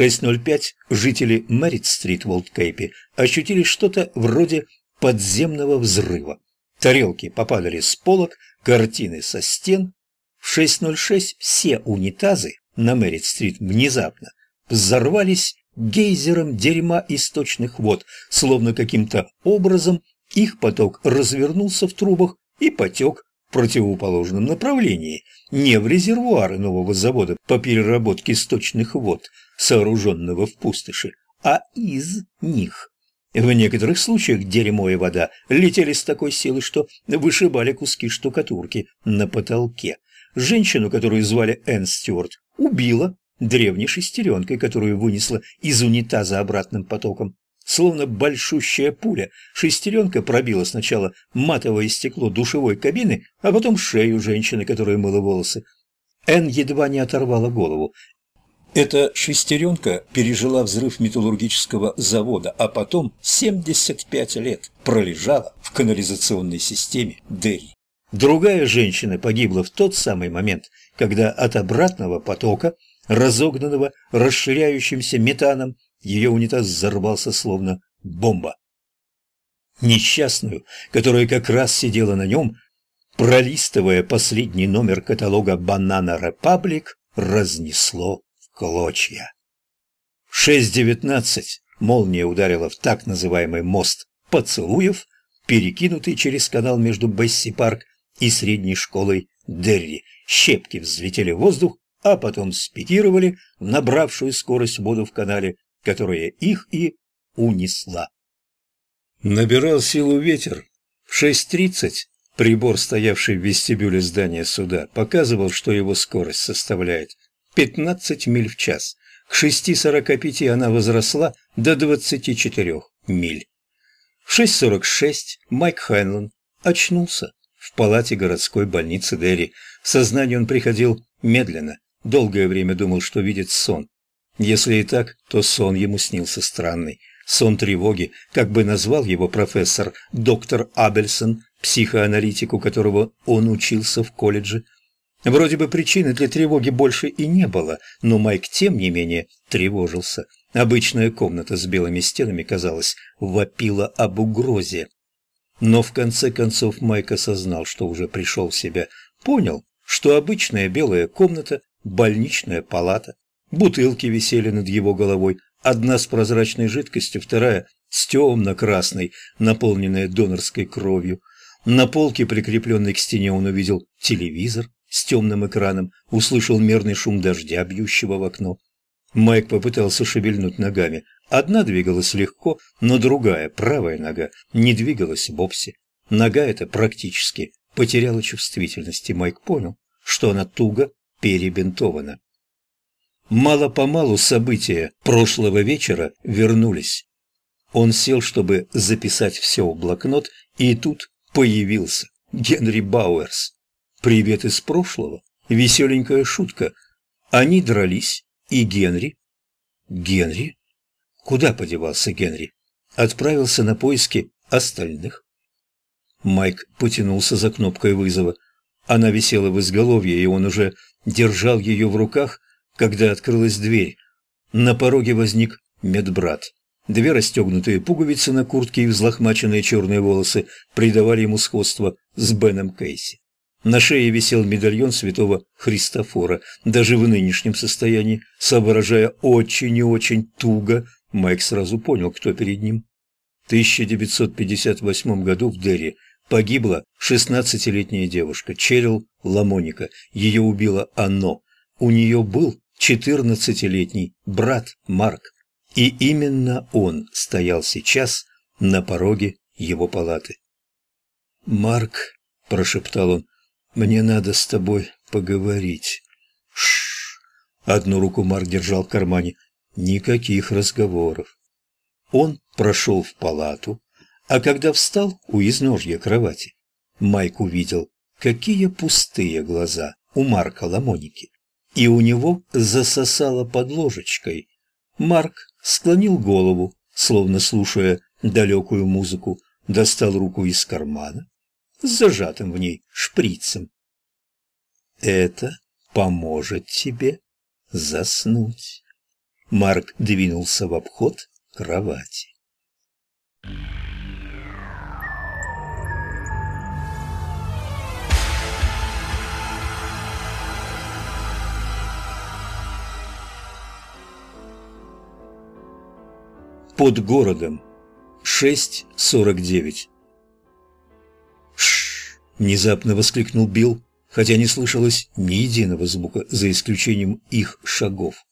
В 6.05 жители Мэрит-стрит в Олдкейпе ощутили что-то вроде подземного взрыва. Тарелки попадали с полок, картины со стен. В 6.06 все унитазы на Мэрит-стрит внезапно взорвались гейзером дерьма источных вод, словно каким-то образом их поток развернулся в трубах и потек противоположном направлении, не в резервуары нового завода по переработке сточных вод, сооруженного в пустоши, а из них. В некоторых случаях дерьмо и вода летели с такой силой, что вышибали куски штукатурки на потолке. Женщину, которую звали Энн Стюарт, убила древней шестеренкой, которую вынесла из унитаза обратным потоком. Словно большущая пуля, шестеренка пробила сначала матовое стекло душевой кабины, а потом шею женщины, которая мыла волосы. Энн едва не оторвала голову. Эта шестеренка пережила взрыв металлургического завода, а потом 75 лет пролежала в канализационной системе Дерри. Другая женщина погибла в тот самый момент, когда от обратного потока, разогнанного расширяющимся метаном, ее унитаз взорвался словно бомба. Несчастную, которая как раз сидела на нем, пролистывая последний номер каталога «Банана Репаблик», разнесло клочья. В 6.19 молния ударила в так называемый мост поцелуев, перекинутый через канал между Бесси-парк и средней школой Дерри. Щепки взлетели в воздух, а потом спикировали в набравшую скорость воду в канале, которая их и унесла. Набирал силу ветер. В 6.30 прибор, стоявший в вестибюле здания суда, показывал, что его скорость составляет 15 миль в час. К 6.45 она возросла до 24 миль. В 6.46 Майк Хайнлан очнулся в палате городской больницы Дерри. В сознание он приходил медленно, долгое время думал, что видит сон. Если и так, то сон ему снился странный. Сон тревоги, как бы назвал его профессор доктор Абельсон, психоаналитику которого он учился в колледже. Вроде бы причины для тревоги больше и не было, но Майк тем не менее тревожился. Обычная комната с белыми стенами, казалось, вопила об угрозе. Но в конце концов Майк осознал, что уже пришел в себя, понял, что обычная белая комната, больничная палата, бутылки висели над его головой, одна с прозрачной жидкостью, вторая с темно-красной, наполненная донорской кровью. На полке, прикрепленной к стене, он увидел телевизор, с темным экраном, услышал мерный шум дождя, бьющего в окно. Майк попытался шевельнуть ногами. Одна двигалась легко, но другая, правая нога, не двигалась вовсе. Нога эта практически потеряла чувствительность, и Майк понял, что она туго перебинтована. Мало-помалу события прошлого вечера вернулись. Он сел, чтобы записать все в блокнот, и тут появился Генри Бауэрс. Привет из прошлого. Веселенькая шутка. Они дрались, и Генри... Генри? Куда подевался Генри? Отправился на поиски остальных. Майк потянулся за кнопкой вызова. Она висела в изголовье, и он уже держал ее в руках, когда открылась дверь. На пороге возник медбрат. Две расстегнутые пуговицы на куртке и взлохмаченные черные волосы придавали ему сходство с Беном Кейси. На шее висел медальон святого Христофора. Даже в нынешнем состоянии, соображая очень и очень туго, Майк сразу понял, кто перед ним. В 1958 году в Дерри погибла 16-летняя девушка, Черил Ламоника. Ее убило оно. У нее был 14-летний брат Марк. И именно он стоял сейчас на пороге его палаты. «Марк», – прошептал он, мне надо с тобой поговорить. Шш. Одну руку Марк держал в кармане. Никаких разговоров. Он прошел в палату, а когда встал у изножья кровати, Майк увидел, какие пустые глаза у Марка Ламоники. И у него засосало под ложечкой. Марк склонил голову, словно слушая далекую музыку, достал руку из кармана, с зажатым в ней шприцем. «Это поможет тебе заснуть». Марк двинулся в обход кровати. Под городом. 6.49. «Шш!» — внезапно воскликнул Билл, хотя не слышалось ни единого звука, за исключением их шагов.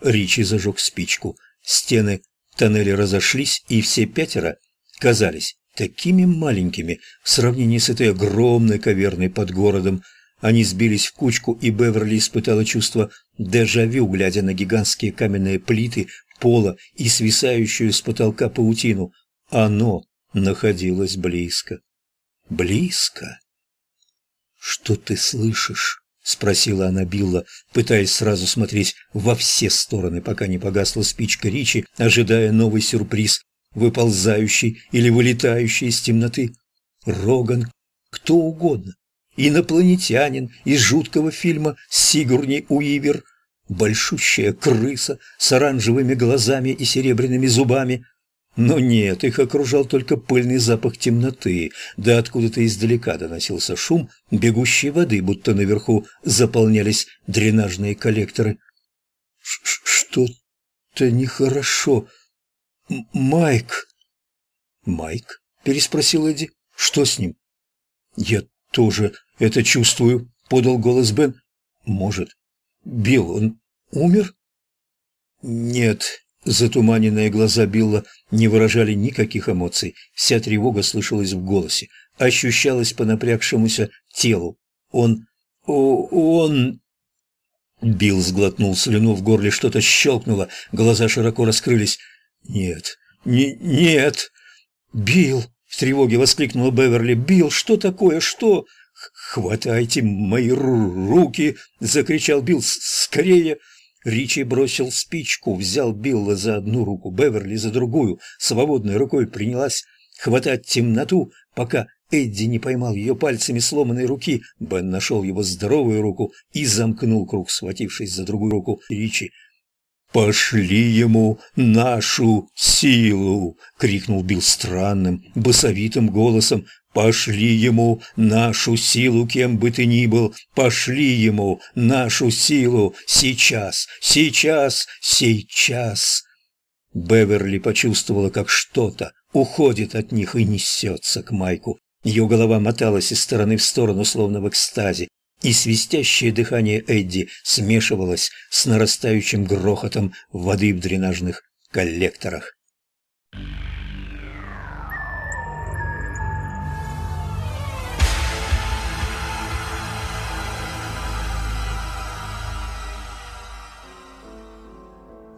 Ричи зажег спичку. Стены тоннеля разошлись, и все пятеро казались такими маленькими в сравнении с этой огромной каверной под городом. Они сбились в кучку, и Беверли испытала чувство дежавю, глядя на гигантские каменные плиты пола и свисающую с потолка паутину. Оно находилось близко. Близко. «Что ты слышишь?» — спросила она Билла, пытаясь сразу смотреть во все стороны, пока не погасла спичка Ричи, ожидая новый сюрприз, выползающий или вылетающий из темноты. Роган, кто угодно, инопланетянин из жуткого фильма «Сигурни Уивер», большущая крыса с оранжевыми глазами и серебряными зубами. Но нет, их окружал только пыльный запах темноты, да откуда-то издалека доносился шум бегущей воды, будто наверху заполнялись дренажные коллекторы. «Что-то нехорошо. Майк!» «Майк?» — переспросил Эдди. «Что с ним?» «Я тоже это чувствую», — подал голос Бен. «Может, Билл, он умер?» «Нет». Затуманенные глаза Билла не выражали никаких эмоций. Вся тревога слышалась в голосе, ощущалась по напрягшемуся телу. «Он... он...» Билл сглотнул слюну в горле, что-то щелкнуло, глаза широко раскрылись. «Нет, не, нет!» «Билл!» — в тревоге воскликнула Беверли. «Билл, что такое? Что?» «Хватайте мои руки!» — закричал Билл. «Скорее!» Ричи бросил спичку, взял Билла за одну руку, Беверли за другую, свободной рукой принялась хватать темноту, пока Эдди не поймал ее пальцами сломанной руки. Бен нашел его здоровую руку и замкнул круг, схватившись за другую руку Ричи. «Пошли ему нашу силу!» — крикнул Билл странным, басовитым голосом. «Пошли ему нашу силу, кем бы ты ни был! Пошли ему нашу силу! Сейчас! Сейчас! Сейчас!» Беверли почувствовала, как что-то уходит от них и несется к Майку. Ее голова моталась из стороны в сторону, словно в экстазе и свистящее дыхание Эдди смешивалось с нарастающим грохотом воды в дренажных коллекторах.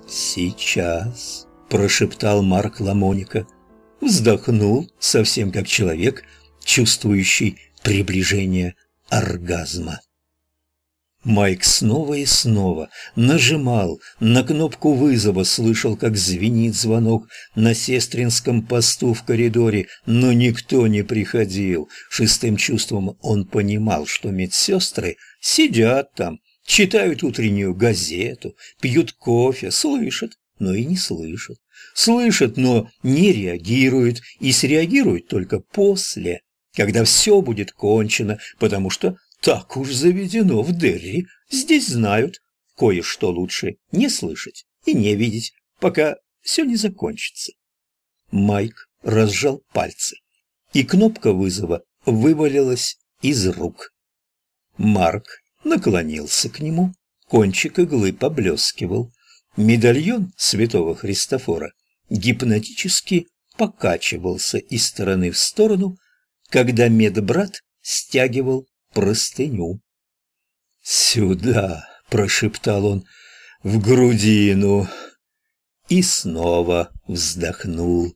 «Сейчас», — прошептал Марк Ламоника, вздохнул, совсем как человек, чувствующий приближение оргазма. Майк снова и снова нажимал на кнопку вызова, слышал, как звенит звонок на сестринском посту в коридоре, но никто не приходил. Шестым чувством он понимал, что медсестры сидят там, читают утреннюю газету, пьют кофе, слышат, но и не слышат. Слышат, но не реагируют, и среагируют только после когда все будет кончено, потому что так уж заведено в Дерри. Здесь знают, кое-что лучше не слышать и не видеть, пока все не закончится. Майк разжал пальцы, и кнопка вызова вывалилась из рук. Марк наклонился к нему, кончик иглы поблескивал. Медальон святого Христофора гипнотически покачивался из стороны в сторону, когда медбрат стягивал простыню. «Сюда!» — прошептал он, — «в грудину!» И снова вздохнул.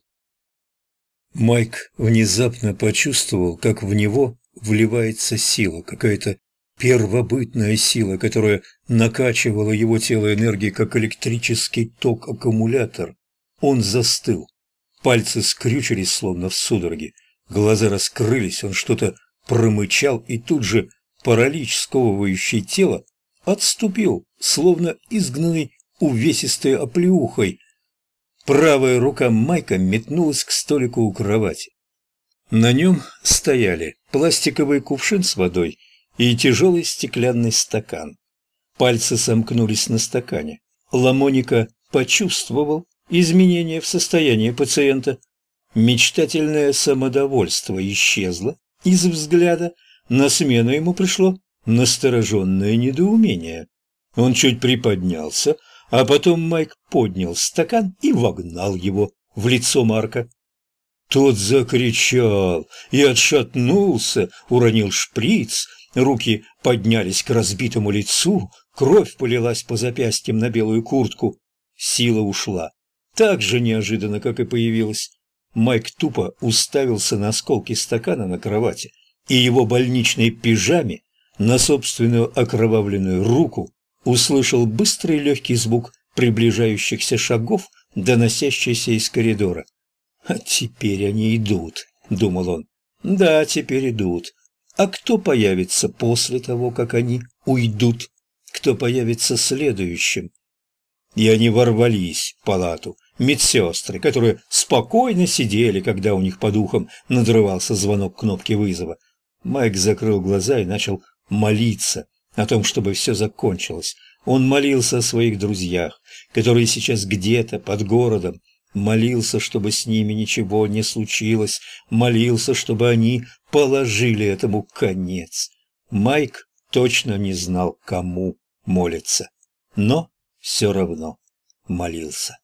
Майк внезапно почувствовал, как в него вливается сила, какая-то первобытная сила, которая накачивала его тело энергией, как электрический ток-аккумулятор. Он застыл. Пальцы скрючились, словно в судороге. Глаза раскрылись, он что-то промычал, и тут же паралич, сковывающий тело, отступил, словно изгнанный увесистой оплеухой. Правая рука Майка метнулась к столику у кровати. На нем стояли пластиковый кувшин с водой и тяжелый стеклянный стакан. Пальцы сомкнулись на стакане. Ламоника почувствовал изменения в состоянии пациента. Мечтательное самодовольство исчезло из взгляда, на смену ему пришло настороженное недоумение. Он чуть приподнялся, а потом Майк поднял стакан и вогнал его в лицо Марка. Тот закричал и отшатнулся, уронил шприц, руки поднялись к разбитому лицу, кровь полилась по запястьям на белую куртку. Сила ушла. Так же неожиданно, как и появилась. Майк тупо уставился на осколки стакана на кровати, и его больничной пижаме на собственную окровавленную руку услышал быстрый легкий звук приближающихся шагов, доносящийся из коридора. «А теперь они идут», — думал он. «Да, теперь идут. А кто появится после того, как они уйдут? Кто появится следующим?» И они ворвались в палату. Медсестры, которые спокойно сидели, когда у них по духам надрывался звонок кнопки вызова. Майк закрыл глаза и начал молиться о том, чтобы все закончилось. Он молился о своих друзьях, которые сейчас где-то под городом, молился, чтобы с ними ничего не случилось, молился, чтобы они положили этому конец. Майк точно не знал, кому молится, но все равно молился.